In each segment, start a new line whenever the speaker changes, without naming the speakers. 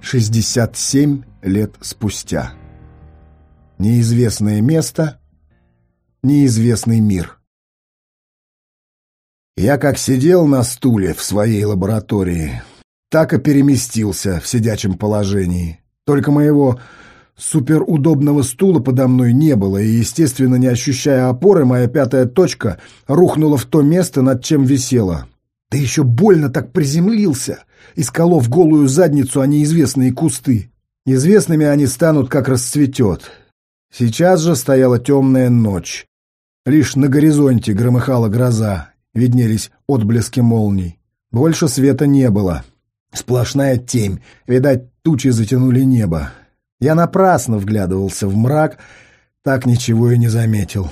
67 лет спустя. Неизвестное место, неизвестный мир. Я как сидел на стуле в своей лаборатории, так и переместился в сидячем положении. Только моего суперудобного стула подо мной не было, и, естественно, не ощущая опоры, моя пятая точка рухнула в то место, над чем висела. Да еще больно так приземлился, исколов голую задницу, а неизвестные кусты. Известными они станут, как расцветет. Сейчас же стояла темная ночь. Лишь на горизонте громыхала гроза, виднелись отблески молний. Больше света не было. Сплошная темь, видать, тучи затянули небо. Я напрасно вглядывался в мрак, так ничего и не заметил.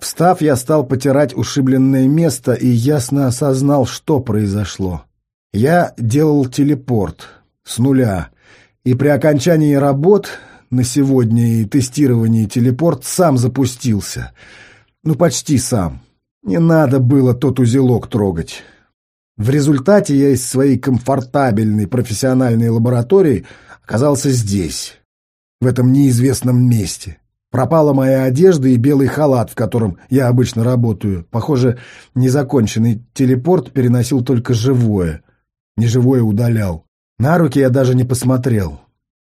Встав, я стал потирать ушибленное место и ясно осознал, что произошло. Я делал телепорт с нуля, и при окончании работ на сегодня и тестировании телепорт сам запустился. Ну, почти сам. Не надо было тот узелок трогать. В результате я из своей комфортабельной профессиональной лаборатории оказался здесь, в этом неизвестном месте. Пропала моя одежда и белый халат, в котором я обычно работаю. Похоже, незаконченный телепорт переносил только живое. Неживое удалял. На руки я даже не посмотрел.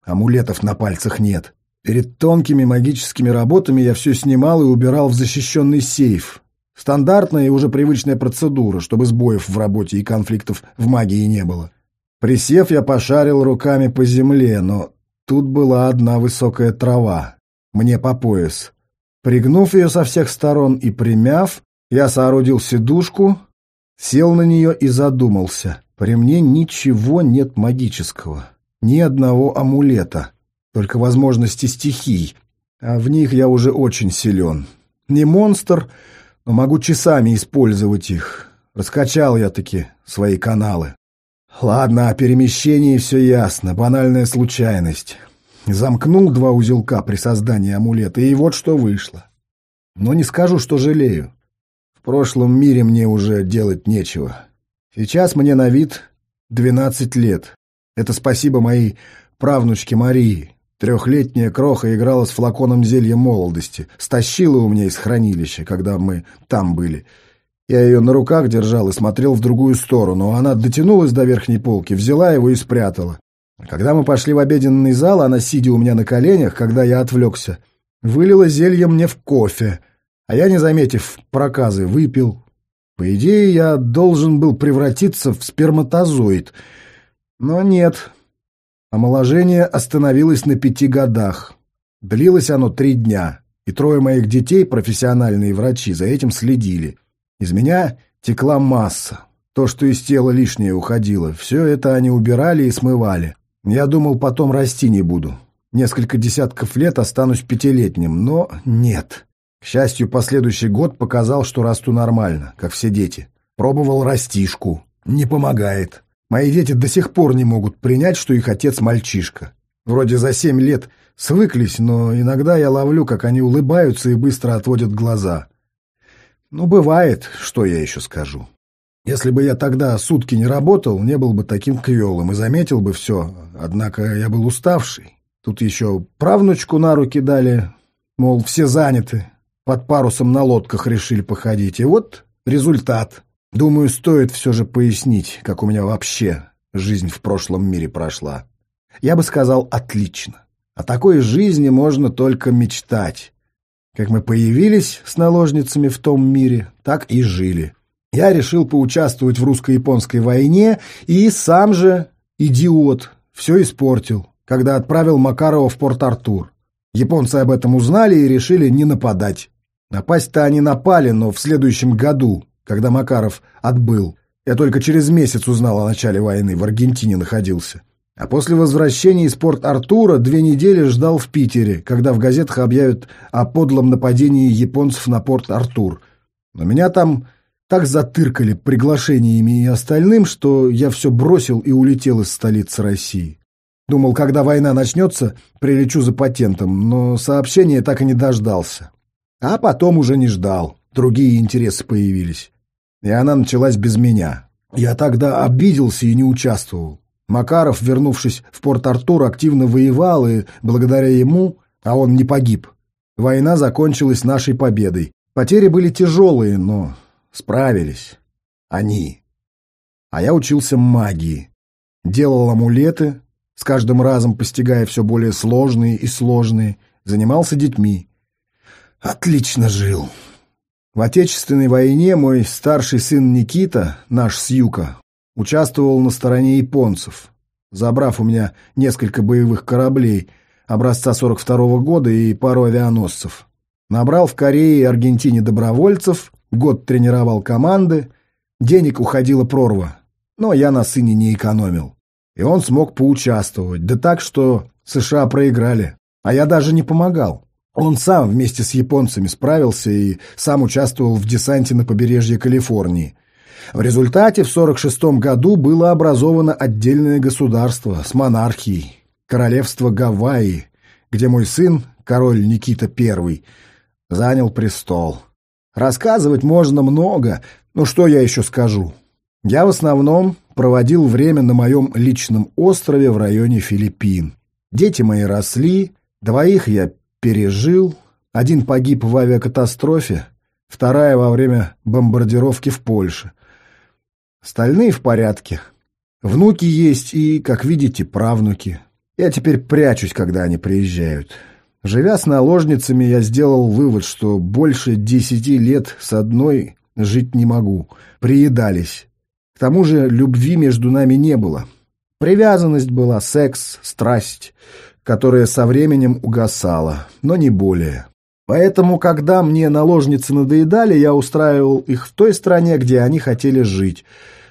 Амулетов на пальцах нет. Перед тонкими магическими работами я все снимал и убирал в защищенный сейф. Стандартная и уже привычная процедура, чтобы сбоев в работе и конфликтов в магии не было. Присев, я пошарил руками по земле, но тут была одна высокая трава мне по пояс. Пригнув ее со всех сторон и примяв, я соорудил сидушку, сел на нее и задумался. При мне ничего нет магического, ни одного амулета, только возможности стихий, а в них я уже очень силен. Не монстр, но могу часами использовать их. Раскачал я таки свои каналы. Ладно, о перемещении все ясно, банальная случайность. Замкнул два узелка при создании амулета, и вот что вышло. Но не скажу, что жалею. В прошлом мире мне уже делать нечего. Сейчас мне на вид двенадцать лет. Это спасибо моей правнучке Марии. Трехлетняя кроха играла с флаконом зелья молодости. Стащила у меня из хранилища, когда мы там были. Я ее на руках держал и смотрел в другую сторону. Она дотянулась до верхней полки, взяла его и спрятала. Когда мы пошли в обеденный зал, она, сидя у меня на коленях, когда я отвлекся, вылила зелье мне в кофе, а я, не заметив проказы, выпил. По идее, я должен был превратиться в сперматозоид, но нет. Омоложение остановилось на пяти годах. Длилось оно три дня, и трое моих детей, профессиональные врачи, за этим следили. Из меня текла масса. То, что из тела лишнее уходило, все это они убирали и смывали. Я думал, потом расти не буду. Несколько десятков лет останусь пятилетним, но нет. К счастью, последующий год показал, что расту нормально, как все дети. Пробовал растишку. Не помогает. Мои дети до сих пор не могут принять, что их отец мальчишка. Вроде за семь лет свыклись, но иногда я ловлю, как они улыбаются и быстро отводят глаза. Ну, бывает, что я еще скажу. Если бы я тогда сутки не работал, не был бы таким квелым и заметил бы все, однако я был уставший. Тут еще правнучку на руки дали, мол, все заняты, под парусом на лодках решили походить. И вот результат. Думаю, стоит все же пояснить, как у меня вообще жизнь в прошлом мире прошла. Я бы сказал, отлично. О такой жизни можно только мечтать. Как мы появились с наложницами в том мире, так и жили. Я решил поучаствовать в русско-японской войне и сам же, идиот, все испортил, когда отправил Макарова в Порт-Артур. Японцы об этом узнали и решили не нападать. Напасть-то они напали, но в следующем году, когда Макаров отбыл. Я только через месяц узнал о начале войны, в Аргентине находился. А после возвращения из Порт-Артура две недели ждал в Питере, когда в газетах объявят о подлом нападении японцев на Порт-Артур. Но меня там так затыркали приглашениями и остальным, что я все бросил и улетел из столицы России. Думал, когда война начнется, прилечу за патентом, но сообщения так и не дождался. А потом уже не ждал, другие интересы появились. И она началась без меня. Я тогда обиделся и не участвовал. Макаров, вернувшись в Порт-Артур, активно воевал, и благодаря ему, а он не погиб, война закончилась нашей победой. Потери были тяжелые, но справились. Они. А я учился магии. Делал амулеты, с каждым разом постигая все более сложные и сложные, занимался детьми. Отлично жил. В Отечественной войне мой старший сын Никита, наш Сьюка, участвовал на стороне японцев, забрав у меня несколько боевых кораблей образца 42 -го года и пару авианосцев. Набрал в Корее и Аргентине добровольцев, год тренировал команды, денег уходила прорва, но я на сыне не экономил. И он смог поучаствовать, да так, что США проиграли, а я даже не помогал. Он сам вместе с японцами справился и сам участвовал в десанте на побережье Калифорнии. В результате в 1946 году было образовано отдельное государство с монархией, королевство Гавайи, где мой сын, король Никита I, занял престол. Рассказывать можно много, но что я еще скажу? Я в основном проводил время на моем личном острове в районе Филиппин. Дети мои росли, двоих я пережил. Один погиб в авиакатастрофе, вторая во время бомбардировки в Польше. Остальные в порядке. Внуки есть и, как видите, правнуки. Я теперь прячусь, когда они приезжают. Живя с наложницами, я сделал вывод, что больше десяти лет с одной жить не могу. Приедались. К тому же любви между нами не было. Привязанность была, секс, страсть которая со временем угасала, но не более. Поэтому, когда мне наложницы надоедали, я устраивал их в той стране, где они хотели жить.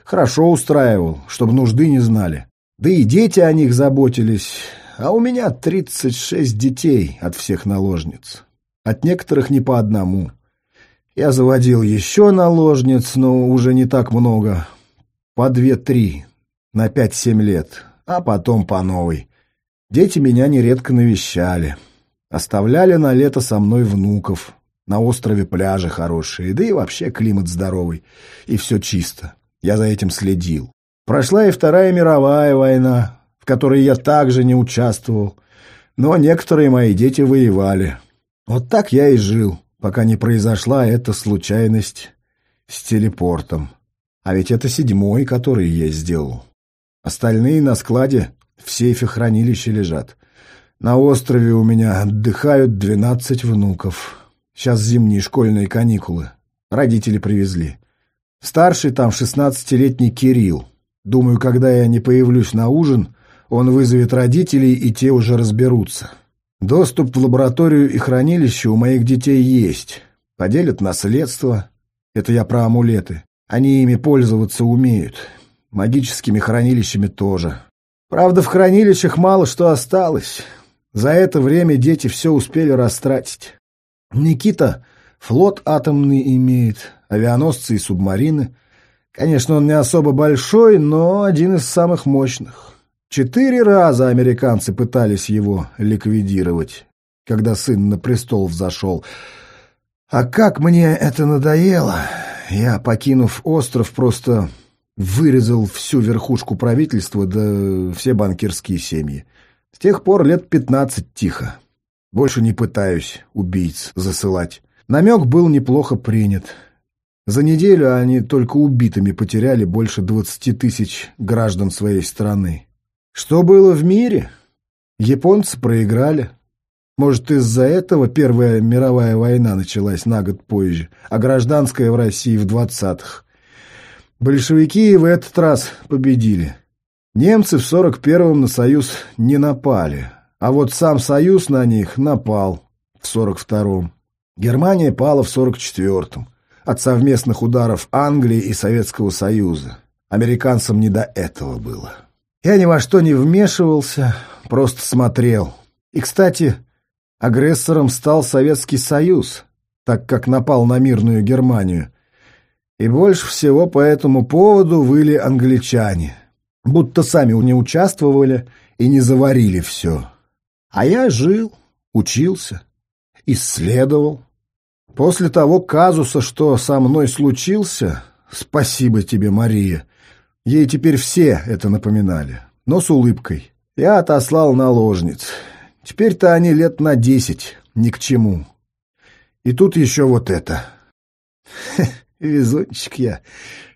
Хорошо устраивал, чтобы нужды не знали. Да и дети о них заботились, а у меня 36 детей от всех наложниц. От некоторых не по одному. Я заводил еще наложниц, но уже не так много. По две-три, на пять-семь лет, а потом по новой. Дети меня нередко навещали. Оставляли на лето со мной внуков. На острове пляжи хорошие, да и вообще климат здоровый. И все чисто. Я за этим следил. Прошла и Вторая мировая война, которой я также не участвовал. Но некоторые мои дети воевали. Вот так я и жил, пока не произошла эта случайность с телепортом. А ведь это седьмой, который я сделал. Остальные на складе в сейфе хранилища лежат. На острове у меня отдыхают двенадцать внуков. Сейчас зимние школьные каникулы. Родители привезли. Старший там шестнадцатилетний Кирилл. Думаю, когда я не появлюсь на ужин, он вызовет родителей, и те уже разберутся. Доступ в лабораторию и хранилище у моих детей есть. Поделят наследство. Это я про амулеты. Они ими пользоваться умеют. Магическими хранилищами тоже. Правда, в хранилищах мало что осталось. За это время дети все успели растратить. Никита флот атомный имеет, авианосцы и субмарины. Конечно, он не особо большой, но один из самых мощных. Четыре раза американцы пытались его ликвидировать, когда сын на престол взошел. А как мне это надоело! Я, покинув остров, просто вырезал всю верхушку правительства да все банкирские семьи. С тех пор лет пятнадцать тихо. Больше не пытаюсь убийц засылать. Намек был неплохо принят. За неделю они только убитыми потеряли больше двадцати тысяч граждан своей страны. Что было в мире? Японцы проиграли. Может, из-за этого Первая мировая война началась на год позже, а гражданская в России в двадцатых. Большевики в этот раз победили. Немцы в 41-м на Союз не напали, а вот сам Союз на них напал в 42-м. Германия пала в 44-м от совместных ударов Англии и Советского Союза. Американцам не до этого было. Я ни во что не вмешивался, просто смотрел. И, кстати, агрессором стал Советский Союз, так как напал на мирную Германию – и больше всего по этому поводу выли англичане, будто сами не участвовали и не заварили все. А я жил, учился, исследовал. После того казуса, что со мной случился, спасибо тебе, Мария, ей теперь все это напоминали. но с улыбкой. Я отослал наложниц. Теперь-то они лет на десять, ни к чему. И тут еще вот это. Везунчик я.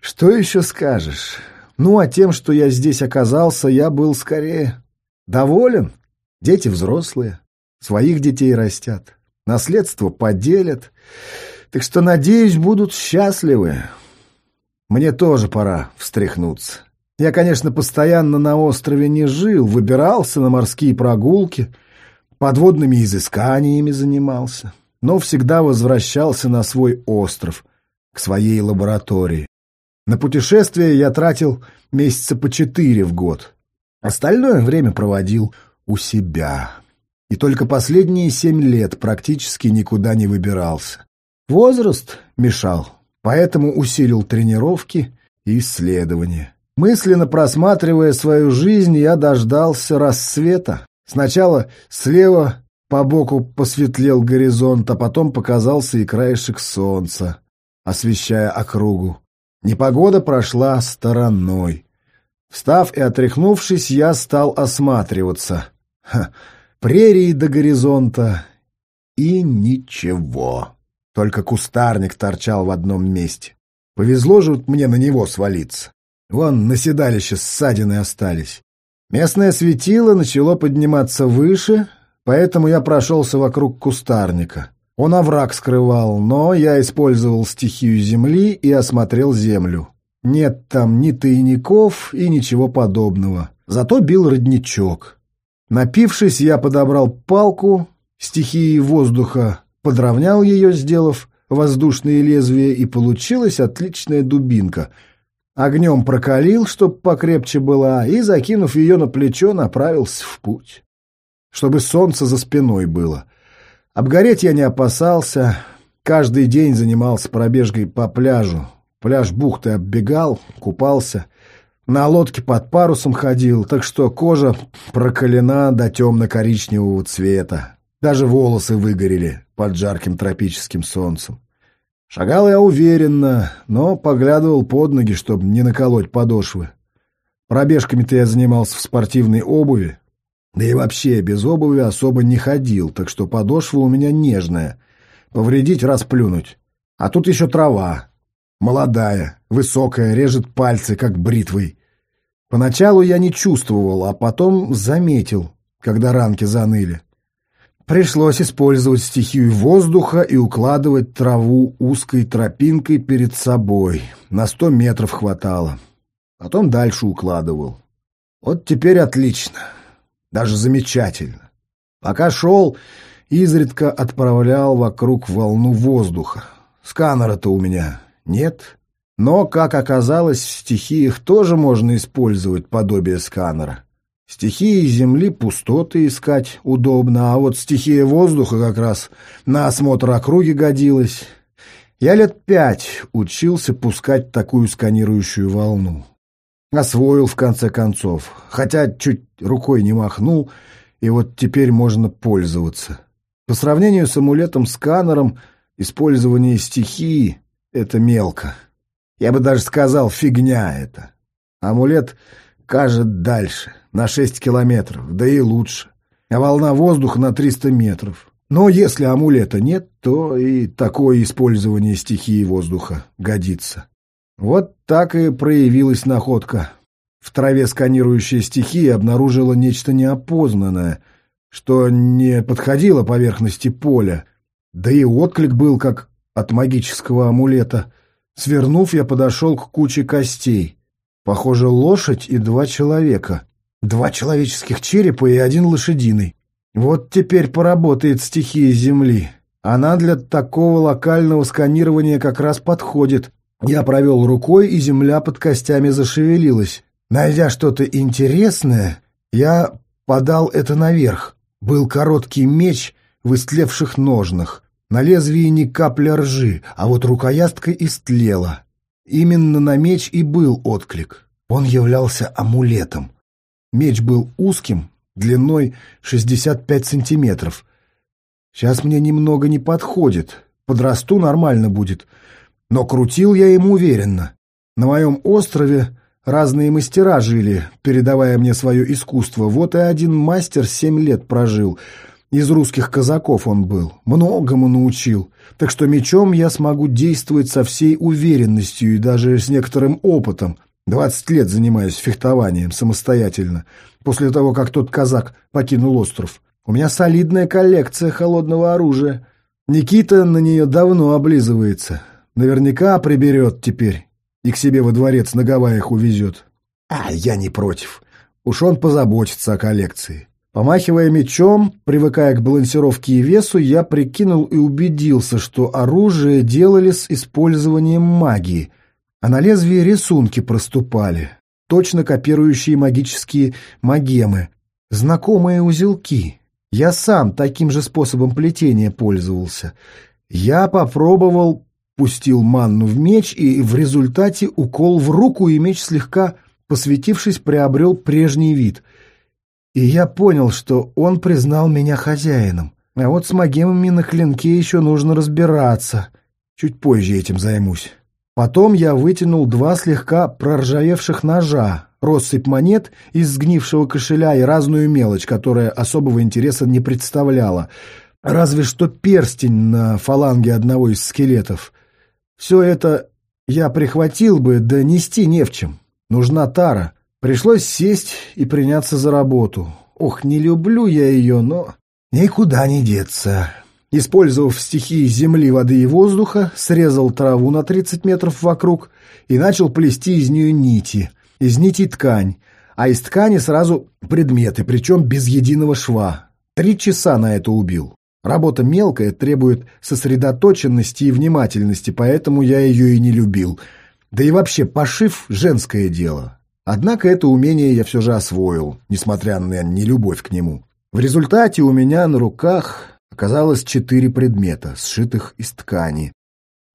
Что еще скажешь? Ну, а тем, что я здесь оказался, я был скорее доволен. Дети взрослые, своих детей растят, наследство поделят. Так что, надеюсь, будут счастливы. Мне тоже пора встряхнуться. Я, конечно, постоянно на острове не жил, выбирался на морские прогулки, подводными изысканиями занимался, но всегда возвращался на свой остров, к своей лаборатории. На путешествие я тратил месяца по четыре в год. Остальное время проводил у себя. И только последние семь лет практически никуда не выбирался. Возраст мешал, поэтому усилил тренировки и исследования. Мысленно просматривая свою жизнь, я дождался рассвета. Сначала слева по боку посветлел горизонт, а потом показался и краешек солнца, освещая округу. Непогода прошла стороной. Встав и отряхнувшись, я стал осматриваться. Ха, прерии до горизонта и ничего. Только кустарник торчал в одном месте. Повезло же мне на него свалиться. Вон на седалище ссадины остались. Местное светило начало подниматься выше, поэтому я прошелся вокруг кустарника. Он овраг скрывал, но я использовал стихию земли и осмотрел землю. Нет там ни тайников и ничего подобного. Зато бил родничок. Напившись, я подобрал палку, стихией воздуха подровнял ее, сделав воздушные лезвия, и получилась отличная дубинка. Огнем прокалил, чтоб покрепче была, и, закинув ее на плечо, направился в путь. Чтобы солнце за спиной было. Обгореть я не опасался, каждый день занимался пробежкой по пляжу. Пляж бухты оббегал, купался, на лодке под парусом ходил, так что кожа прокалена до темно-коричневого цвета. Даже волосы выгорели под жарким тропическим солнцем. Шагал я уверенно, но поглядывал под ноги, чтобы не наколоть подошвы. Пробежками-то я занимался в спортивной обуви, да и вообще без обуви особо не ходил, так что подошва у меня нежная. Повредить, расплюнуть. А тут еще трава. Молодая, высокая, режет пальцы, как бритвой. Поначалу я не чувствовал, а потом заметил, когда ранки заныли. Пришлось использовать стихию воздуха и укладывать траву узкой тропинкой перед собой. На сто метров хватало. Потом дальше укладывал. Вот теперь отлично. Даже замечательно. Пока шел, изредка отправлял вокруг волну воздуха. Сканера-то у меня нет. Но, как оказалось, в стихиях тоже можно использовать подобие сканера. Стихии Земли пустоты искать удобно, а вот стихия воздуха как раз на осмотр округи годилась. Я лет пять учился пускать такую сканирующую волну. Освоил, в конце концов, хотя чуть рукой не махнул, и вот теперь можно пользоваться. По сравнению с амулетом-сканером, использование стихии — это мелко. Я бы даже сказал, фигня это. Амулет кажет дальше, на 6 километров, да и лучше. А волна воздуха на 300 метров. Но если амулета нет, то и такое использование стихии воздуха годится. Вот так и проявилась находка. В траве сканирующая стихия обнаружила нечто неопознанное, что не подходило поверхности поля. Да и отклик был как от магического амулета. Свернув, я подошел к куче костей. Похоже, лошадь и два человека. Два человеческих черепа и один лошадиный. Вот теперь поработает стихия Земли. Она для такого локального сканирования как раз подходит. Я провел рукой, и земля под костями зашевелилась. Найдя что-то интересное, я подал это наверх. Был короткий меч в истлевших ножнах. На лезвии ни капля ржи, а вот рукоятка истлела. Именно на меч и был отклик. Он являлся амулетом. Меч был узким, длиной 65 сантиметров. Сейчас мне немного не подходит. Подрасту нормально будет — но крутил я им уверенно. На моем острове разные мастера жили, передавая мне свое искусство. Вот и один мастер семь лет прожил. Из русских казаков он был, многому научил. Так что мечом я смогу действовать со всей уверенностью и даже с некоторым опытом. Двадцать лет занимаюсь фехтованием самостоятельно, после того, как тот казак покинул остров. У меня солидная коллекция холодного оружия. Никита на нее давно облизывается. Наверняка приберет теперь и к себе во дворец на Гавайях увезет. А я не против. Уж он позаботится о коллекции. Помахивая мечом, привыкая к балансировке и весу, я прикинул и убедился, что оружие делали с использованием магии, а на лезвии рисунки проступали, точно копирующие магические магемы, знакомые узелки. Я сам таким же способом плетения пользовался. Я попробовал, пустил манну в меч, и в результате укол в руку, и меч слегка, посветившись, приобрел прежний вид — и я понял, что он признал меня хозяином. А вот с магемами на клинке еще нужно разбираться. Чуть позже этим займусь. Потом я вытянул два слегка проржавевших ножа, россыпь монет из сгнившего кошеля и разную мелочь, которая особого интереса не представляла. Разве что перстень на фаланге одного из скелетов. Все это я прихватил бы, да нести не в чем. Нужна тара. Пришлось сесть и приняться за работу. Ох, не люблю я ее, но никуда не деться. Использовав стихии земли, воды и воздуха, срезал траву на 30 метров вокруг и начал плести из нее нити. Из нитей ткань, а из ткани сразу предметы, причем без единого шва. Три часа на это убил. Работа мелкая, требует сосредоточенности и внимательности, поэтому я ее и не любил. Да и вообще, пошив — женское дело. Однако это умение я все же освоил, несмотря на нелюбовь к нему. В результате у меня на руках оказалось четыре предмета, сшитых из ткани.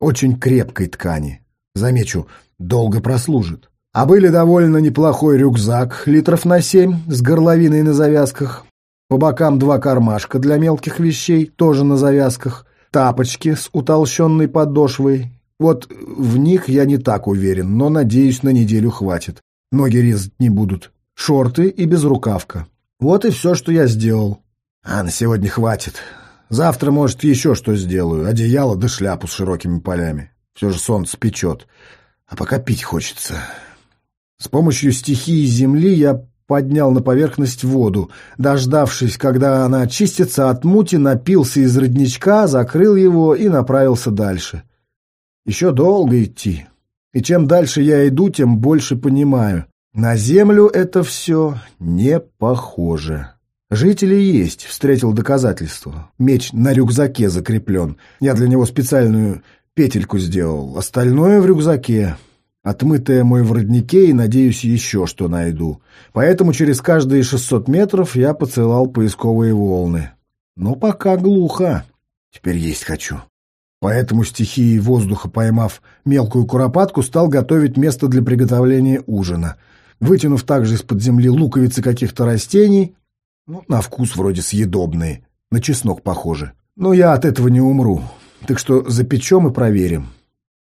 Очень крепкой ткани. Замечу, долго прослужит. А были довольно неплохой рюкзак, литров на семь, с горловиной на завязках. По бокам два кармашка для мелких вещей, тоже на завязках. Тапочки с утолщенной подошвой. Вот в них я не так уверен, но, надеюсь, на неделю хватит ноги резать не будут, шорты и безрукавка. Вот и все, что я сделал. А на сегодня хватит. Завтра, может, еще что сделаю. Одеяло да шляпу с широкими полями. Все же солнце печет. А пока пить хочется. С помощью стихии земли я поднял на поверхность воду. Дождавшись, когда она очистится от мути, напился из родничка, закрыл его и направился дальше. Еще долго идти. И чем дальше я иду, тем больше понимаю. На землю это все не похоже. Жители есть, встретил доказательство. Меч на рюкзаке закреплен. Я для него специальную петельку сделал. Остальное в рюкзаке. Отмытое мой в роднике и, надеюсь, еще что найду. Поэтому через каждые 600 метров я поцелал поисковые волны. Но пока глухо. Теперь есть хочу. Поэтому стихией воздуха, поймав мелкую куропатку, стал готовить место для приготовления ужина. Вытянув также из-под земли луковицы каких-то растений, ну, на вкус вроде съедобные, на чеснок похоже. Но я от этого не умру, так что запечем и проверим.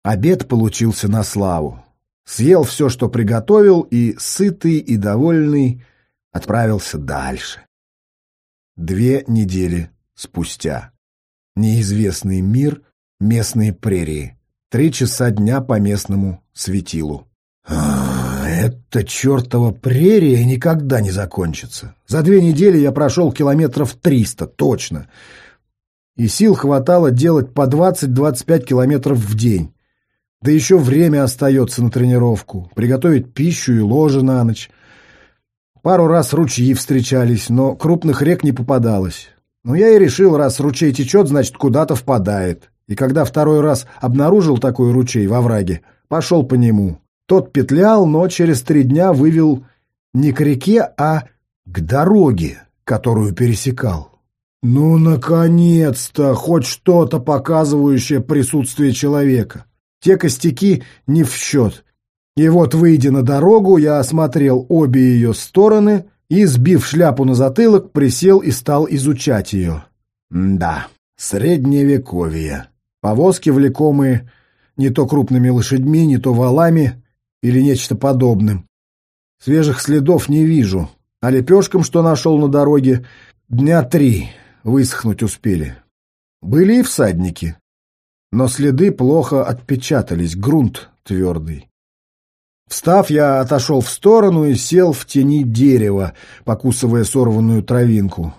Обед получился на славу. Съел все, что приготовил, и, сытый и довольный, отправился дальше. Две недели спустя. Неизвестный мир — местные прерии. Три часа дня по местному светилу. А, эта чертова прерия никогда не закончится. За две недели я прошел километров триста, точно. И сил хватало делать по 20-25 километров в день. Да еще время остается на тренировку, приготовить пищу и ложе на ночь. Пару раз ручьи встречались, но крупных рек не попадалось. Но я и решил, раз ручей течет, значит, куда-то впадает и когда второй раз обнаружил такой ручей во враге, пошел по нему. Тот петлял, но через три дня вывел не к реке, а к дороге, которую пересекал. Ну, наконец-то, хоть что-то показывающее присутствие человека. Те костяки не в счет. И вот, выйдя на дорогу, я осмотрел обе ее стороны и, сбив шляпу на затылок, присел и стал изучать ее. М да, средневековье. Повозки, влекомые не то крупными лошадьми, не то валами или нечто подобным. Свежих следов не вижу, а лепешкам, что нашел на дороге, дня три высохнуть успели. Были и всадники, но следы плохо отпечатались, грунт твердый. Встав, я отошел в сторону и сел в тени дерева, покусывая сорванную травинку.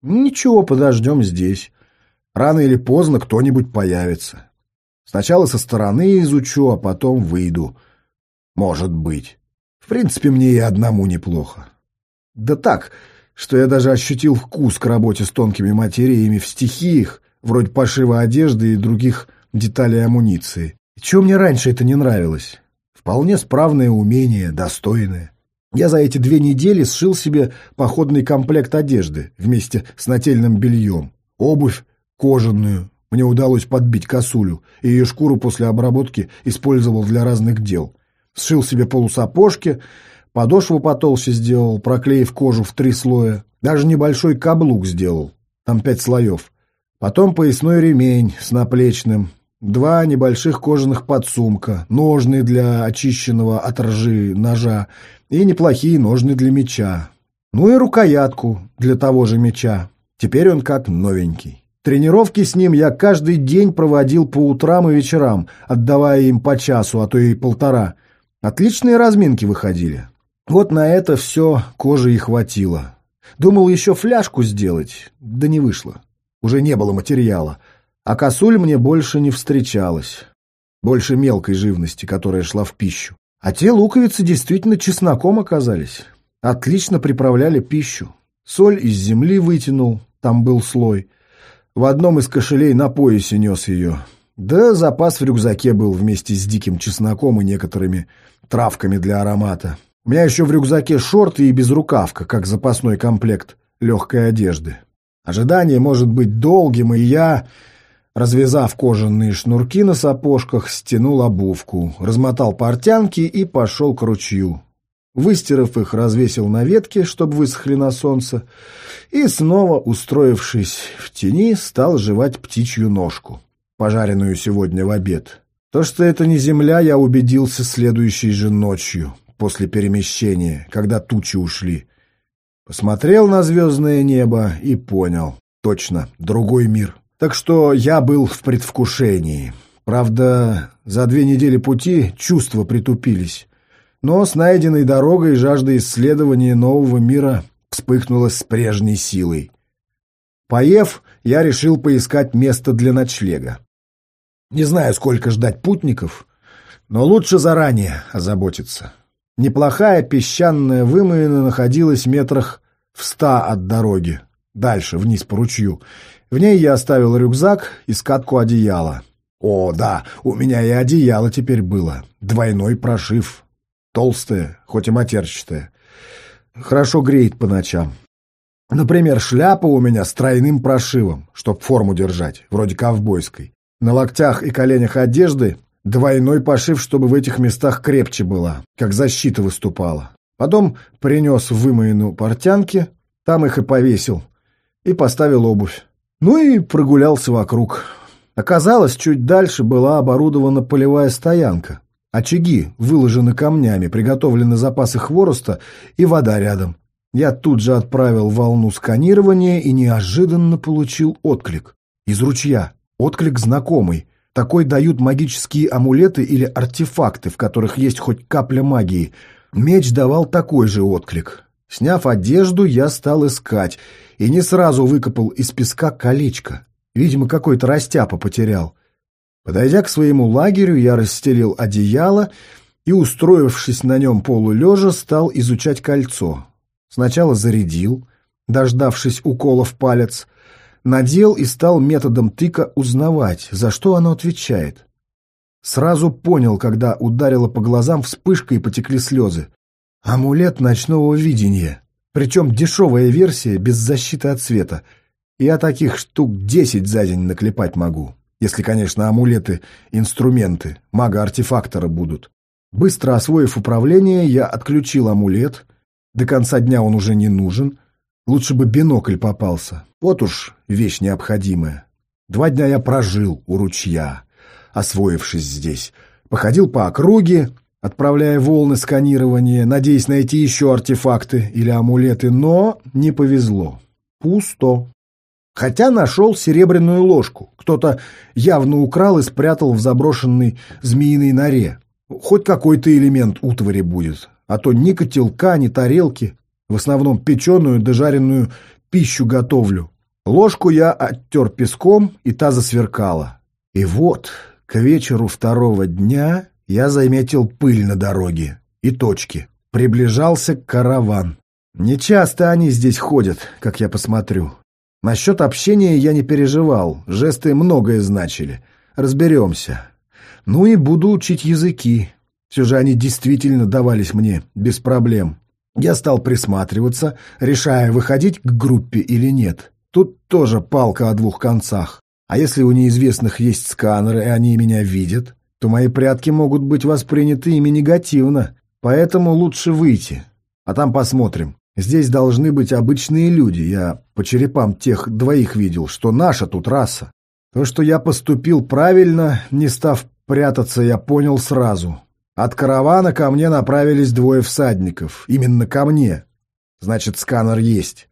Ничего, подождем здесь. Рано или поздно кто-нибудь появится. Сначала со стороны изучу, а потом выйду. Может быть. В принципе, мне и одному неплохо. Да так, что я даже ощутил вкус к работе с тонкими материями в стихиях, вроде пошива одежды и других деталей амуниции. Чего мне раньше это не нравилось? Вполне справное умение, достойное. Я за эти две недели сшил себе походный комплект одежды вместе с нательным бельем, обувь кожаную. Мне удалось подбить косулю, и ее шкуру после обработки использовал для разных дел. Сшил себе полусапожки, подошву потолще сделал, проклеив кожу в три слоя. Даже небольшой каблук сделал, там пять слоев. Потом поясной ремень с наплечным, два небольших кожаных подсумка, ножны для очищенного от ржи ножа и неплохие ножны для меча. Ну и рукоятку для того же меча. Теперь он как новенький. Тренировки с ним я каждый день проводил по утрам и вечерам, отдавая им по часу, а то и полтора. Отличные разминки выходили. Вот на это все кожи и хватило. Думал еще фляжку сделать, да не вышло. Уже не было материала. А косуль мне больше не встречалась. Больше мелкой живности, которая шла в пищу. А те луковицы действительно чесноком оказались. Отлично приправляли пищу. Соль из земли вытянул, там был слой. В одном из кошелей на поясе нес ее. Да запас в рюкзаке был вместе с диким чесноком и некоторыми травками для аромата. У меня еще в рюкзаке шорты и безрукавка, как запасной комплект легкой одежды. Ожидание может быть долгим, и я, развязав кожаные шнурки на сапожках, стянул обувку, размотал портянки и пошел к ручью. Выстирав их, развесил на ветке, чтобы высохли на солнце, и снова, устроившись в тени, стал жевать птичью ножку, пожаренную сегодня в обед. То, что это не земля, я убедился следующей же ночью, после перемещения, когда тучи ушли. Посмотрел на звездное небо и понял. Точно, другой мир. Так что я был в предвкушении. Правда, за две недели пути чувства притупились. Но с найденной дорогой жажда исследования нового мира вспыхнула с прежней силой. Поев, я решил поискать место для ночлега. Не знаю, сколько ждать путников, но лучше заранее озаботиться. Неплохая песчаная вымоина находилась метрах в ста от дороги, дальше, вниз по ручью. В ней я оставил рюкзак и скатку одеяла. О, да, у меня и одеяло теперь было. Двойной прошив. Толстое, хоть и матерчатое. Хорошо греет по ночам. Например, шляпа у меня с тройным прошивом, чтоб форму держать, вроде ковбойской. На локтях и коленях одежды Двойной пошив, чтобы в этих местах крепче была, как защита выступала. Потом принес вымоину портянки, там их и повесил, и поставил обувь. Ну и прогулялся вокруг. Оказалось, чуть дальше была оборудована полевая стоянка. Очаги выложены камнями, приготовлены запасы хвороста и вода рядом. Я тут же отправил волну сканирования и неожиданно получил отклик. Из ручья. Отклик знакомый. Такой дают магические амулеты или артефакты, в которых есть хоть капля магии. Меч давал такой же отклик. Сняв одежду, я стал искать, и не сразу выкопал из песка колечко. Видимо, какой-то растяпа потерял. Подойдя к своему лагерю, я расстелил одеяло и, устроившись на нем полулежа, стал изучать кольцо. Сначала зарядил, дождавшись укола в палец — надел и стал методом тыка узнавать, за что оно отвечает. Сразу понял, когда ударило по глазам вспышка и потекли слезы. Амулет ночного видения, причем дешевая версия без защиты от света. Я таких штук десять за день наклепать могу, если, конечно, амулеты — инструменты, мага-артефактора будут. Быстро освоив управление, я отключил амулет. До конца дня он уже не нужен — Лучше бы бинокль попался. Вот уж вещь необходимая. Два дня я прожил у ручья, освоившись здесь. Походил по округе, отправляя волны сканирования, надеясь найти еще артефакты или амулеты, но не повезло. Пусто. Хотя нашел серебряную ложку. Кто-то явно украл и спрятал в заброшенной змеиной норе. Хоть какой-то элемент утвари будет. А то ни котелка, ни тарелки. В основном печеную да жареную пищу готовлю. Ложку я оттер песком, и та засверкала. И вот, к вечеру второго дня я заметил пыль на дороге и точки. Приближался караван. Нечасто они здесь ходят, как я посмотрю. Насчет общения я не переживал, жесты многое значили. Разберемся. Ну и буду учить языки. Все же они действительно давались мне без проблем. Я стал присматриваться, решая, выходить к группе или нет. Тут тоже палка о двух концах. А если у неизвестных есть сканеры, и они меня видят, то мои прятки могут быть восприняты ими негативно. Поэтому лучше выйти. А там посмотрим. Здесь должны быть обычные люди. Я по черепам тех двоих видел, что наша тут раса. То, что я поступил правильно, не став прятаться, я понял сразу. От каравана ко мне направились двое всадников. Именно ко мне. Значит, сканер есть.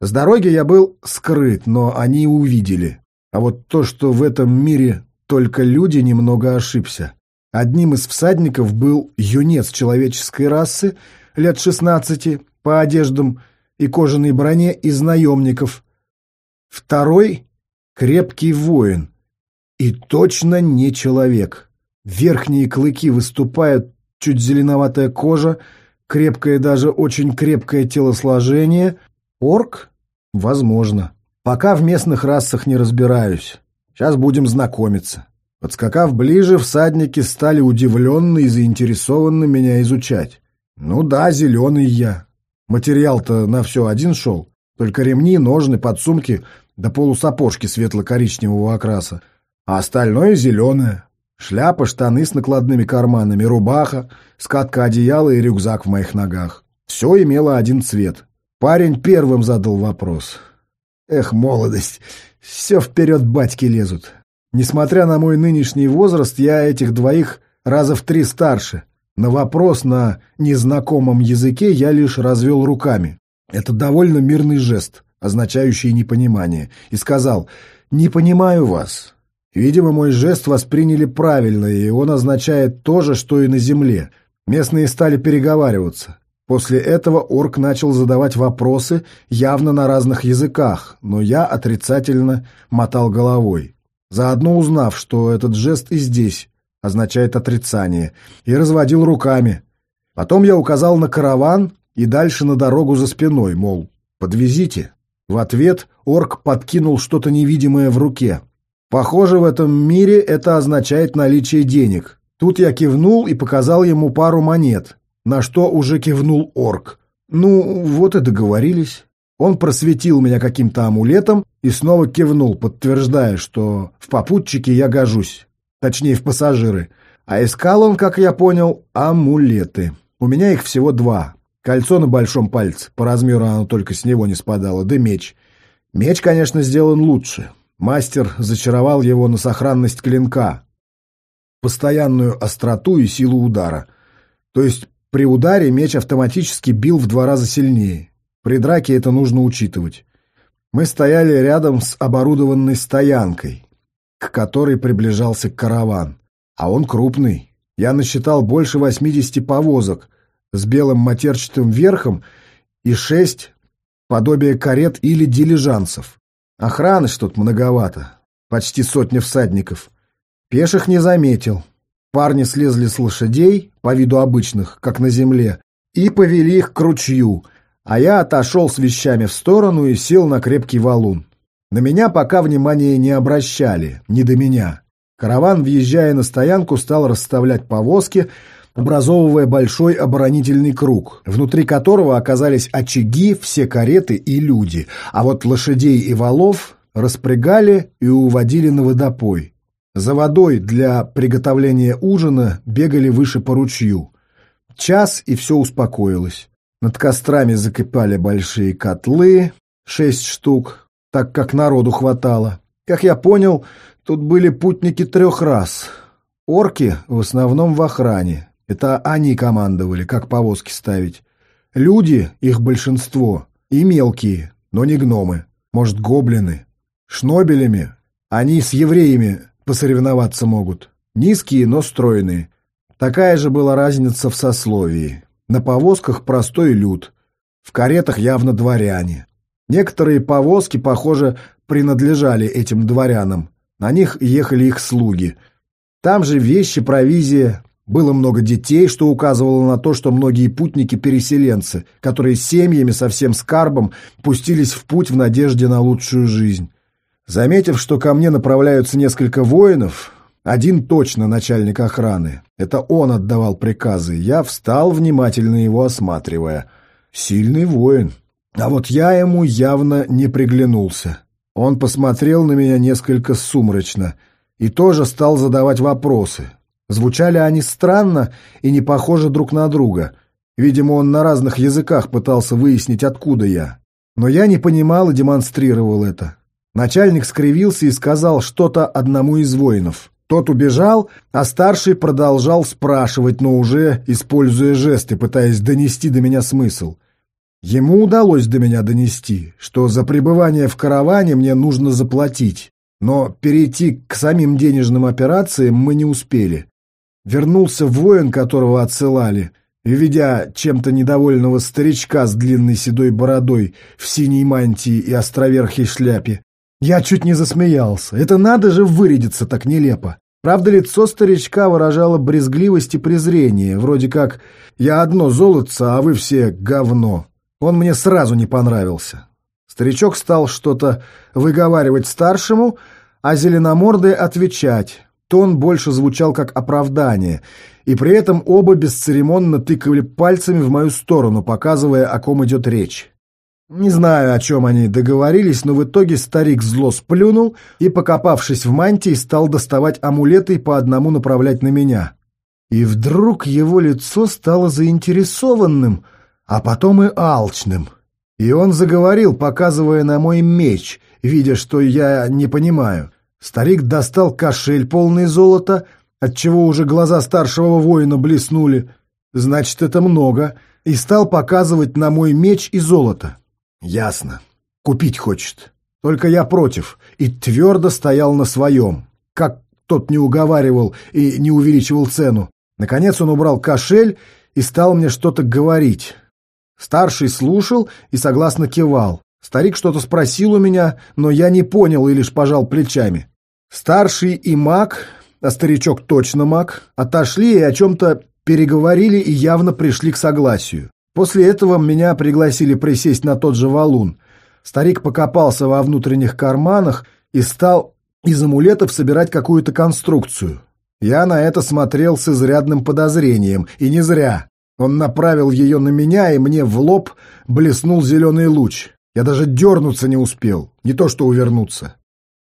С дороги я был скрыт, но они увидели. А вот то, что в этом мире только люди, немного ошибся. Одним из всадников был юнец человеческой расы, лет шестнадцати, по одеждам и кожаной броне из наемников. Второй — крепкий воин. И точно не человек. Верхние клыки выступают, чуть зеленоватая кожа, крепкое даже очень крепкое телосложение. Орк? Возможно. Пока в местных расах не разбираюсь. Сейчас будем знакомиться. Подскакав ближе, всадники стали удивленны и заинтересованны меня изучать. Ну да, зеленый я. Материал-то на все один шел. Только ремни, ножны, подсумки да полусапожки светло-коричневого окраса. А остальное зеленое. Шляпа, штаны с накладными карманами, рубаха, скатка одеяла и рюкзак в моих ногах. Все имело один цвет. Парень первым задал вопрос. Эх, молодость, все вперед батьки лезут. Несмотря на мой нынешний возраст, я этих двоих раза в три старше. На вопрос на незнакомом языке я лишь развел руками. Это довольно мирный жест, означающий непонимание, и сказал «Не понимаю вас». Видимо, мой жест восприняли правильно, и он означает то же, что и на земле. Местные стали переговариваться. После этого орк начал задавать вопросы явно на разных языках, но я отрицательно мотал головой. Заодно узнав, что этот жест и здесь означает отрицание, и разводил руками. Потом я указал на караван и дальше на дорогу за спиной, мол, подвезите. В ответ орк подкинул что-то невидимое в руке. Похоже, в этом мире это означает наличие денег. Тут я кивнул и показал ему пару монет, на что уже кивнул орк. Ну, вот и договорились. Он просветил меня каким-то амулетом и снова кивнул, подтверждая, что в попутчике я гожусь точнее в пассажиры. А искал он, как я понял, амулеты. У меня их всего два. Кольцо на большом пальце, по размеру оно только с него не спадало, да меч. Меч, конечно, сделан лучше. Мастер зачаровал его на сохранность клинка, постоянную остроту и силу удара. То есть при ударе меч автоматически бил в два раза сильнее. При драке это нужно учитывать. Мы стояли рядом с оборудованной стоянкой к которой приближался караван. А он крупный. Я насчитал больше 80 повозок с белым матерчатым верхом и шесть подобие карет или дилижансов. Охраны тут многовато, почти сотня всадников. Пеших не заметил. Парни слезли с лошадей, по виду обычных, как на земле, и повели их к ручью, а я отошел с вещами в сторону и сел на крепкий валун. На меня пока внимания не обращали, не до меня. Караван, въезжая на стоянку, стал расставлять повозки, образовывая большой оборонительный круг, внутри которого оказались очаги, все кареты и люди, а вот лошадей и валов распрягали и уводили на водопой. За водой для приготовления ужина бегали выше по ручью. Час, и все успокоилось. Над кострами закипали большие котлы, шесть штук, так как народу хватало. Как я понял, тут были путники трех раз. Орки в основном в охране. Это они командовали, как повозки ставить. Люди, их большинство, и мелкие, но не гномы. Может, гоблины. Шнобелями. Они с евреями посоревноваться могут. Низкие, но стройные. Такая же была разница в сословии. На повозках простой люд. В каретах явно дворяне. Некоторые повозки, похоже, принадлежали этим дворянам. На них ехали их слуги. Там же вещи, провизия, было много детей, что указывало на то, что многие путники – переселенцы, которые семьями со всем скарбом пустились в путь в надежде на лучшую жизнь. Заметив, что ко мне направляются несколько воинов, один точно начальник охраны, это он отдавал приказы, я встал, внимательно его осматривая. Сильный воин. А вот я ему явно не приглянулся. Он посмотрел на меня несколько сумрачно и тоже стал задавать вопросы. Звучали они странно и не похожи друг на друга. Видимо, он на разных языках пытался выяснить, откуда я. Но я не понимал и демонстрировал это. Начальник скривился и сказал что-то одному из воинов. Тот убежал, а старший продолжал спрашивать, но уже используя жесты, пытаясь донести до меня смысл. Ему удалось до меня донести, что за пребывание в караване мне нужно заплатить, но перейти к самим денежным операциям мы не успели. Вернулся воин, которого отсылали, и, ведя чем-то недовольного старичка с длинной седой бородой в синей мантии и островерхой шляпе. Я чуть не засмеялся. Это надо же вырядиться так нелепо. Правда, лицо старичка выражало брезгливость и презрение, вроде как «я одно золотце, а вы все говно». Он мне сразу не понравился. Старичок стал что-то выговаривать старшему, а зеленомордый отвечать, Тон больше звучал как оправдание, и при этом оба бесцеремонно тыкали пальцами в мою сторону, показывая, о ком идет речь. Не знаю, о чем они договорились, но в итоге старик зло сплюнул и, покопавшись в мантии, стал доставать амулеты и по одному направлять на меня. И вдруг его лицо стало заинтересованным, а потом и алчным. И он заговорил, показывая на мой меч, видя, что я не понимаю. Старик достал кошель, полный золота, отчего уже глаза старшего воина блеснули. Значит, это много. И стал показывать на мой меч и золото. Ясно. Купить хочет. Только я против. И твердо стоял на своем. Как тот не уговаривал и не увеличивал цену. Наконец он убрал кошель и стал мне что-то говорить. Старший слушал и согласно кивал. Старик что-то спросил у меня, но я не понял и лишь пожал плечами. Старший и маг, а старичок точно маг, отошли и о чем-то переговорили и явно пришли к согласию. После этого меня пригласили присесть на тот же валун. Старик покопался во внутренних карманах и стал из амулетов собирать какую-то конструкцию. Я на это смотрел с изрядным подозрением, и не зря. Он направил ее на меня, и мне в лоб блеснул зеленый луч. Я даже дернуться не успел, не то что увернуться.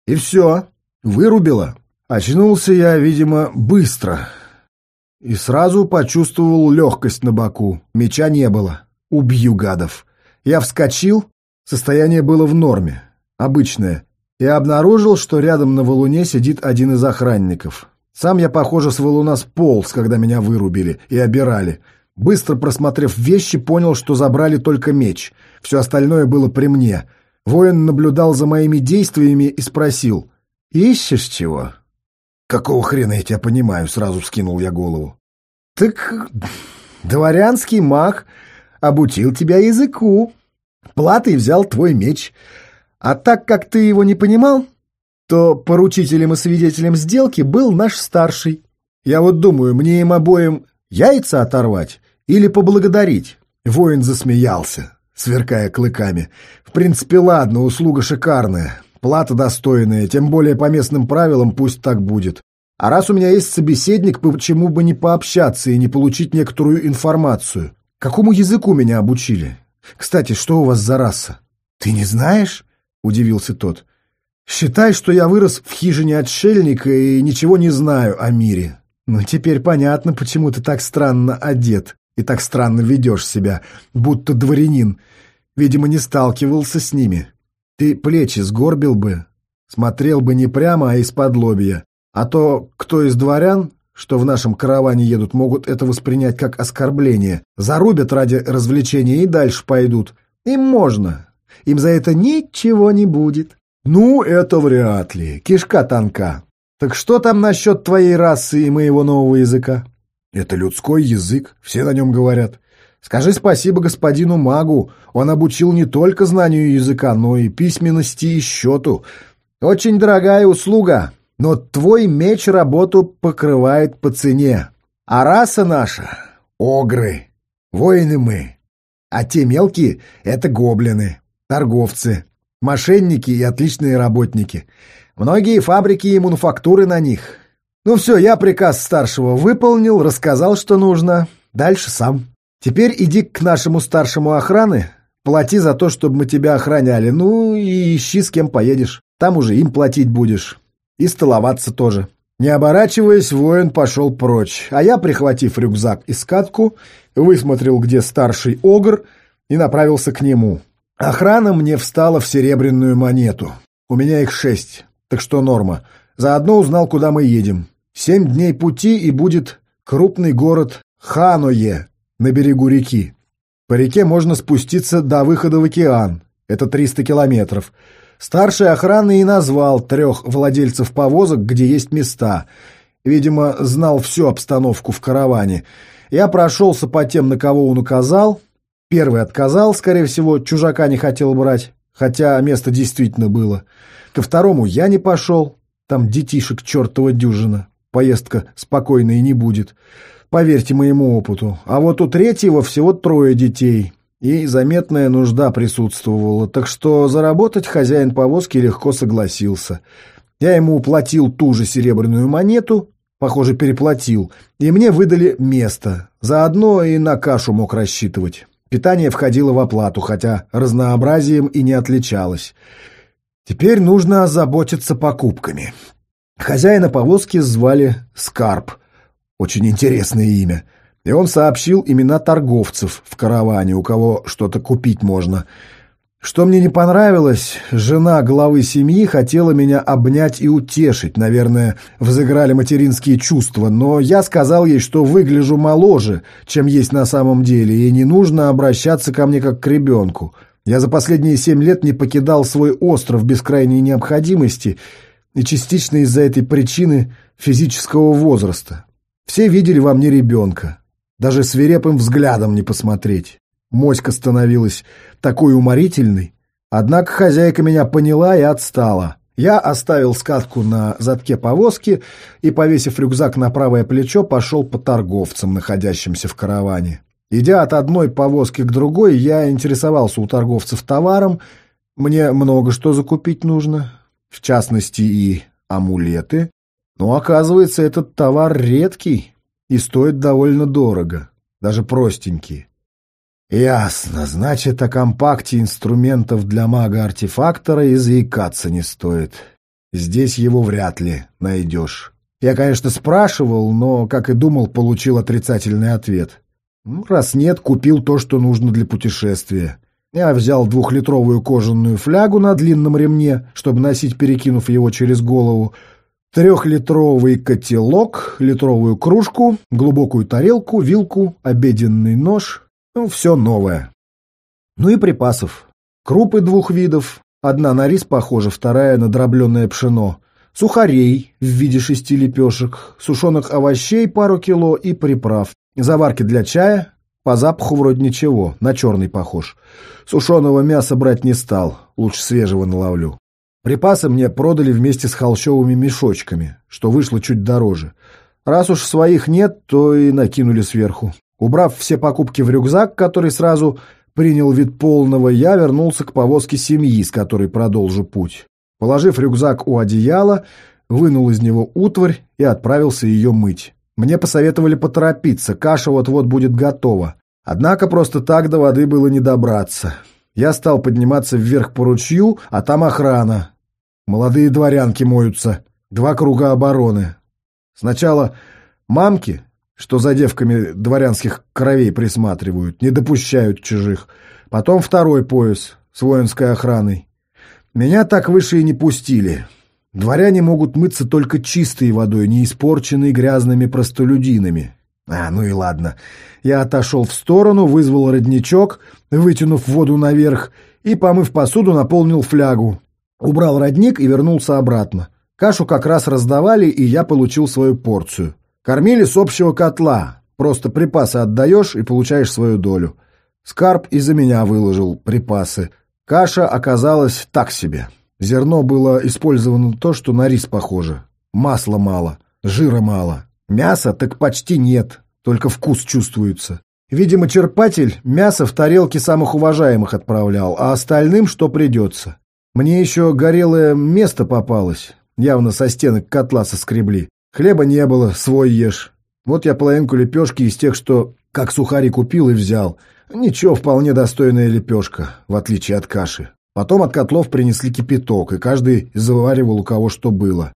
И все, Вырубило. Очнулся я, видимо, быстро. И сразу почувствовал легкость на боку. Меча не было. Убью гадов. Я вскочил. Состояние было в норме. Обычное. И обнаружил, что рядом на валуне сидит один из охранников. Сам я, похоже, с валуна сполз, когда меня вырубили и обирали. Быстро просмотрев вещи, понял, что забрали только меч. Все остальное было при мне. Воин наблюдал за моими действиями и спросил — «Ищешь чего?» «Какого хрена я тебя понимаю?» — сразу вскинул я голову. «Так дворянский маг обучил тебя языку. Платой взял твой меч. А так как ты его не понимал, то поручителем и свидетелем сделки был наш старший. Я вот думаю, мне им обоим яйца оторвать или поблагодарить?» Воин засмеялся, сверкая клыками. «В принципе, ладно, услуга шикарная. Плата достойная, тем более по местным правилам пусть так будет. А раз у меня есть собеседник, почему бы не пообщаться и не получить некоторую информацию? Какому языку меня обучили? Кстати, что у вас за раса? Ты не знаешь? Удивился тот. Считай, что я вырос в хижине отшельника и ничего не знаю о мире. Но теперь понятно, почему ты так странно одет и так странно ведешь себя, будто дворянин. Видимо, не сталкивался с ними. Ты плечи сгорбил бы, смотрел бы не прямо, а из-под лобья. А то кто из дворян что в нашем караване едут, могут это воспринять как оскорбление. Зарубят ради развлечения и дальше пойдут. Им можно. Им за это ничего не будет. Ну, это вряд ли. Кишка тонка. Так что там насчет твоей расы и моего нового языка? Это людской язык, все на нем говорят. Скажи спасибо господину магу. Он обучил не только знанию языка, но и письменности и счету. Очень дорогая услуга, но твой меч работу покрывает по цене. А раса наша — огры, воины мы. А те мелкие — это гоблины, торговцы, мошенники и отличные работники. Многие фабрики и мануфактуры на них. Ну все, я приказ старшего выполнил, рассказал, что нужно. Дальше сам. Теперь иди к нашему старшему охраны, плати за то, чтобы мы тебя охраняли, ну и ищи, с кем поедешь. Там уже им платить будешь. И столоваться тоже. Не оборачиваясь, воин пошел прочь, а я, прихватив рюкзак и скатку, высмотрел, где старший огр, и направился к нему. Охрана мне встала в серебряную монету. У меня их шесть, так что норма. Заодно узнал, куда мы едем. Семь дней пути, и будет крупный город Ханое на берегу реки. По реке можно спуститься до выхода в океан. Это 300 километров. Старший охраны и назвал трех владельцев повозок, где есть места. Видимо, знал всю обстановку в караване. Я прошелся по тем, на кого он указал. Первый отказал, скорее всего, чужака не хотел брать, хотя место действительно было. Ко второму я не пошел, там детишек чертова дюжина. Поездка спокойной не будет, поверьте моему опыту. А вот у третьего всего трое детей, и заметная нужда присутствовала, так что заработать хозяин повозки легко согласился. Я ему уплатил ту же серебряную монету, похоже, переплатил, и мне выдали место. Заодно и на кашу мог рассчитывать. Питание входило в оплату, хотя разнообразием и не отличалось. Теперь нужно озаботиться покупками. Хозяина повозки звали Скарп. Очень интересное имя — и он сообщил имена торговцев в караване, у кого что-то купить можно. Что мне не понравилось, жена главы семьи хотела меня обнять и утешить, наверное, взыграли материнские чувства, но я сказал ей, что выгляжу моложе, чем есть на самом деле, и не нужно обращаться ко мне как к ребенку. Я за последние семь лет не покидал свой остров без крайней необходимости и частично из-за этой причины физического возраста. Все видели во мне ребенка, даже свирепым взглядом не посмотреть. Моська становилась такой уморительной. Однако хозяйка меня поняла и отстала. Я оставил скатку на задке повозки и, повесив рюкзак на правое плечо, пошел по торговцам, находящимся в караване. Идя от одной повозки к другой, я интересовался у торговцев товаром. Мне много что закупить нужно, в частности и амулеты. Но, оказывается, этот товар редкий, и стоит довольно дорого, даже простенькие. Ясно, значит, о компакте инструментов для мага-артефактора и заикаться не стоит. Здесь его вряд ли найдешь. Я, конечно, спрашивал, но, как и думал, получил отрицательный ответ. Ну, раз нет, купил то, что нужно для путешествия. Я взял двухлитровую кожаную флягу на длинном ремне, чтобы носить, перекинув его через голову, Трехлитровый котелок, литровую кружку, глубокую тарелку, вилку, обеденный нож. Ну, все новое. Ну и припасов. Крупы двух видов. Одна на рис похожа, вторая на дробленное пшено. Сухарей в виде шести лепешек, сушеных овощей пару кило и приправ. Заварки для чая. По запаху вроде ничего, на черный похож. Сушеного мяса брать не стал, лучше свежего наловлю. Припасы мне продали вместе с холщовыми мешочками, что вышло чуть дороже. Раз уж своих нет, то и накинули сверху. Убрав все покупки в рюкзак, который сразу принял вид полного, я вернулся к повозке семьи, с которой продолжу путь. Положив рюкзак у одеяла, вынул из него утварь и отправился ее мыть. Мне посоветовали поторопиться, каша вот-вот будет готова. Однако просто так до воды было не добраться. Я стал подниматься вверх по ручью, а там охрана. Молодые дворянки моются. Два круга обороны. Сначала мамки, что за девками дворянских кровей присматривают, не допущают чужих. Потом второй пояс с воинской охраной. Меня так выше и не пустили. Дворяне могут мыться только чистой водой, не испорченной грязными простолюдинами. А, ну и ладно. Я отошел в сторону, вызвал родничок, вытянув воду наверх, и, помыв посуду, наполнил флягу. Убрал родник и вернулся обратно. Кашу как раз раздавали, и я получил свою порцию. Кормили с общего котла. Просто припасы отдаешь и получаешь свою долю. Скарб и за меня выложил припасы. Каша оказалась так себе. Зерно было использовано то, что на рис похоже. Масла мало, жира мало. Мяса так почти нет, только вкус чувствуется. Видимо, черпатель мясо в тарелки самых уважаемых отправлял, а остальным что придется. Мне еще горелое место попалось, явно со стенок котла соскребли. Хлеба не было, свой ешь. Вот я половинку лепешки из тех, что как сухари купил и взял. Ничего, вполне достойная лепешка, в отличие от каши. Потом от котлов принесли кипяток, и каждый заваривал у кого что было.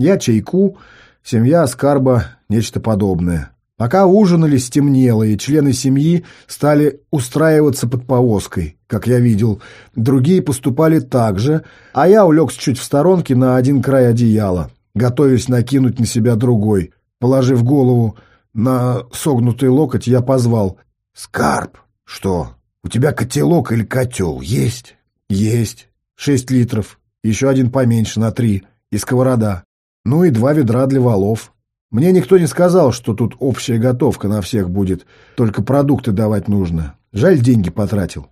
Я чайку, семья Скарба, нечто подобное. Пока ужинали, стемнело, и члены семьи стали устраиваться под повозкой. Как я видел, другие поступали так же, а я улегся чуть в сторонке на один край одеяла, готовясь накинуть на себя другой. Положив голову на согнутый локоть, я позвал. «Скарб!» «Что, у тебя котелок или котел есть?» «Есть. Шесть литров. Еще один поменьше, на три. И сковорода. Ну и два ведра для валов. Мне никто не сказал, что тут общая готовка на всех будет, только продукты давать нужно. Жаль, деньги потратил.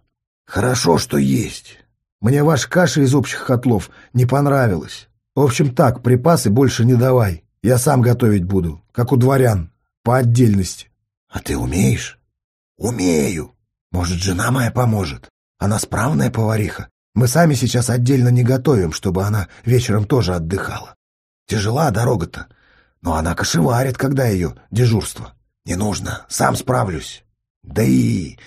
Хорошо, что есть. Мне ваша каша из общих котлов не понравилась. В общем так, припасы больше не давай. Я сам готовить буду, как у дворян, по отдельности. А ты умеешь? Умею. Может, жена моя поможет? Она справная повариха. Мы сами сейчас отдельно не готовим, чтобы она вечером тоже отдыхала. Тяжела дорога-то. Но она кошеварит, когда ее дежурство. Не нужно, сам справлюсь. Да и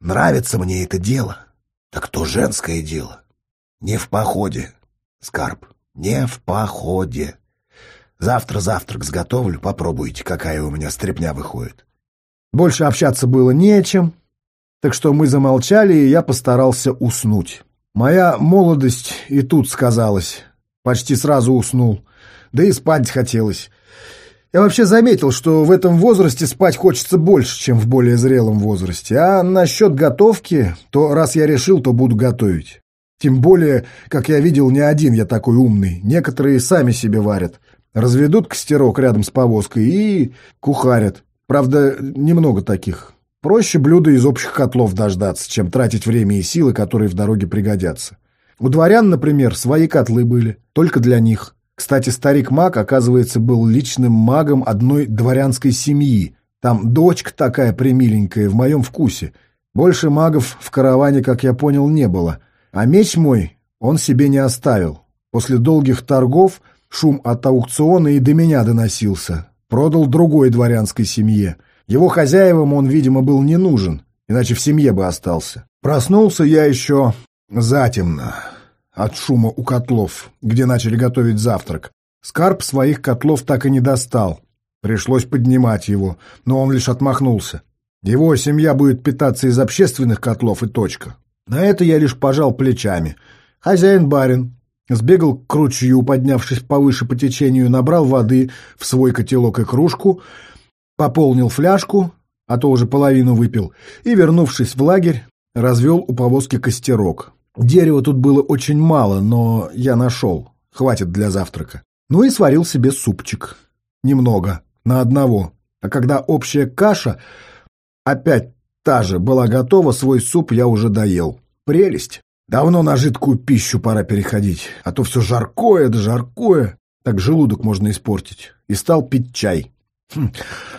нравится мне это дело. Так то женское дело. Не в походе, Скарб, не в походе. Завтра завтрак сготовлю, попробуйте, какая у меня стряпня выходит. Больше общаться было не о чем, так что мы замолчали, и я постарался уснуть. Моя молодость и тут сказалась. Почти сразу уснул да и спать хотелось. Я вообще заметил, что в этом возрасте спать хочется больше, чем в более зрелом возрасте. А насчет готовки, то раз я решил, то буду готовить. Тем более, как я видел, не один я такой умный. Некоторые сами себе варят. Разведут костерок рядом с повозкой и кухарят. Правда, немного таких. Проще блюда из общих котлов дождаться, чем тратить время и силы, которые в дороге пригодятся. У дворян, например, свои котлы были, только для них. Кстати, старик-маг, оказывается, был личным магом одной дворянской семьи. Там дочка такая примиленькая, в моем вкусе. Больше магов в караване, как я понял, не было. А меч мой он себе не оставил. После долгих торгов шум от аукциона и до меня доносился. Продал другой дворянской семье. Его хозяевам он, видимо, был не нужен, иначе в семье бы остался. Проснулся я еще затемно от шума у котлов, где начали готовить завтрак. Скарб своих котлов так и не достал. Пришлось поднимать его, но он лишь отмахнулся. Его семья будет питаться из общественных котлов и точка. На это я лишь пожал плечами. Хозяин-барин. Сбегал к ручью, поднявшись повыше по течению, набрал воды в свой котелок и кружку, пополнил фляжку, а то уже половину выпил, и, вернувшись в лагерь, развел у повозки костерок. Дерева тут было очень мало, но я нашел. Хватит для завтрака. Ну и сварил себе супчик. Немного, на одного. А когда общая каша, опять та же, была готова, свой суп я уже доел. Прелесть. Давно на жидкую пищу пора переходить, а то все жаркое да жаркое. Так желудок можно испортить. И стал пить чай. Хм,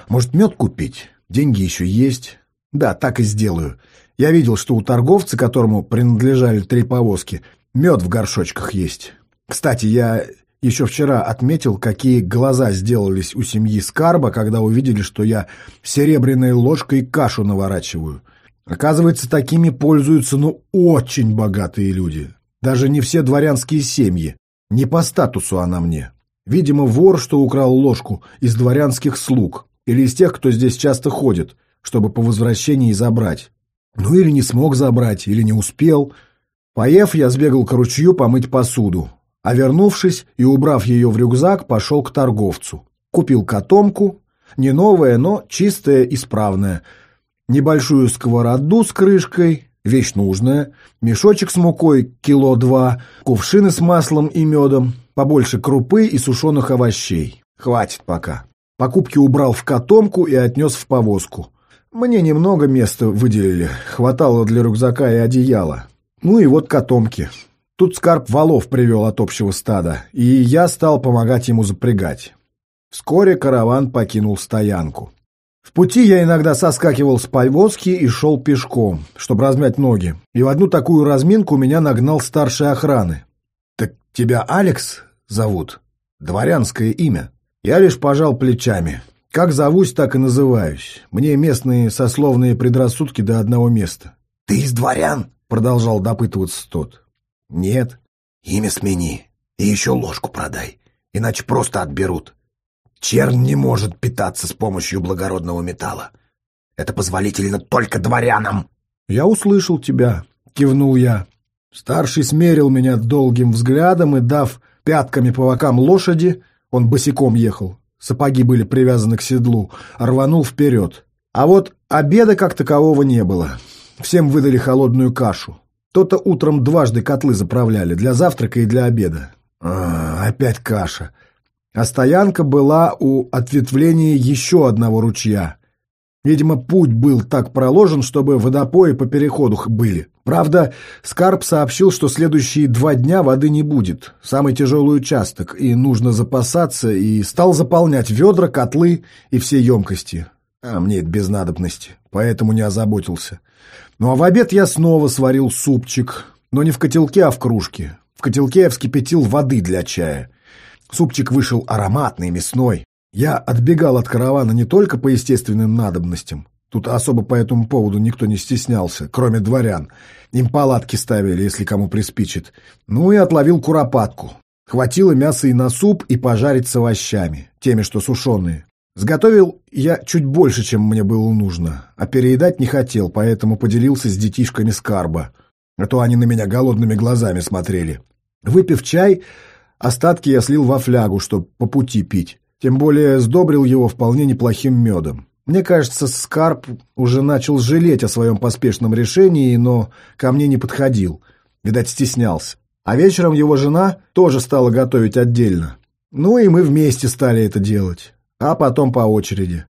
может, мед купить? Деньги еще есть. Да, так и сделаю. Я видел, что у торговца, которому принадлежали три повозки, мед в горшочках есть. Кстати, я еще вчера отметил, какие глаза сделались у семьи Скарба, когда увидели, что я серебряной ложкой кашу наворачиваю. Оказывается, такими пользуются, ну, очень богатые люди. Даже не все дворянские семьи. Не по статусу она мне. Видимо, вор, что украл ложку, из дворянских слуг. Или из тех, кто здесь часто ходит, чтобы по возвращении забрать. Ну или не смог забрать, или не успел. Поев, я сбегал к ручью помыть посуду. а вернувшись и убрав ее в рюкзак, пошел к торговцу. Купил котомку, не новая, но чистая, исправная, небольшую сковороду с крышкой, вещь нужная, мешочек с мукой кило два, кувшины с маслом и медом, побольше крупы и сушеных овощей. Хватит пока. Покупки убрал в котомку и отнес в повозку. Мне немного места выделили, хватало для рюкзака и одеяла. Ну и вот котомки. Тут Скарб валов привел от общего стада, и я стал помогать ему запрягать. Вскоре караван покинул стоянку. В пути я иногда соскакивал с повозки и шел пешком, чтобы размять ноги. И в одну такую разминку меня нагнал старший охраны. «Так тебя Алекс зовут? Дворянское имя?» Я лишь пожал плечами. Как зовусь, так и называюсь. Мне местные сословные предрассудки до одного места.
«Ты из дворян?» — продолжал допытываться тот.
«Нет».
«Имя смени и еще ложку продай, иначе просто отберут. Чернь не может питаться с помощью благородного металла. Это позволительно только дворянам.
«Я услышал тебя», — кивнул я. Старший смерил меня долгим взглядом и, дав пятками по бокам лошади, он босиком ехал, сапоги были привязаны к седлу, рванул вперед. А вот обеда как такового не было. Всем выдали холодную кашу. То-то утром дважды котлы заправляли, для завтрака и для обеда. А, опять каша а стоянка была у ответвления еще одного ручья. Видимо, путь был так проложен, чтобы водопои по переходу были. Правда, Скарп сообщил, что следующие два дня воды не будет, самый тяжелый участок, и нужно запасаться, и стал заполнять ведра, котлы и все емкости. А мне это без надобности, поэтому не озаботился. Ну а в обед я снова сварил супчик, но не в котелке, а в кружке. В котелке я вскипятил воды для чая. Супчик вышел ароматный, мясной. Я отбегал от каравана не только по естественным надобностям. Тут особо по этому поводу никто не стеснялся, кроме дворян. Им палатки ставили, если кому приспичит. Ну и отловил куропатку. Хватило мяса и на суп, и пожарить с овощами, теми, что сушеные. Сготовил я чуть больше, чем мне было нужно, а переедать не хотел, поэтому поделился с детишками скарба, а то они на меня голодными глазами смотрели. Выпив чай, Остатки я слил во флягу, чтобы по пути пить. Тем более сдобрил его вполне неплохим медом. Мне кажется, Скарп уже начал жалеть о своем поспешном решении, но ко мне не подходил. Видать, стеснялся. А вечером его жена тоже стала готовить отдельно. Ну и мы вместе стали это делать. А потом по очереди.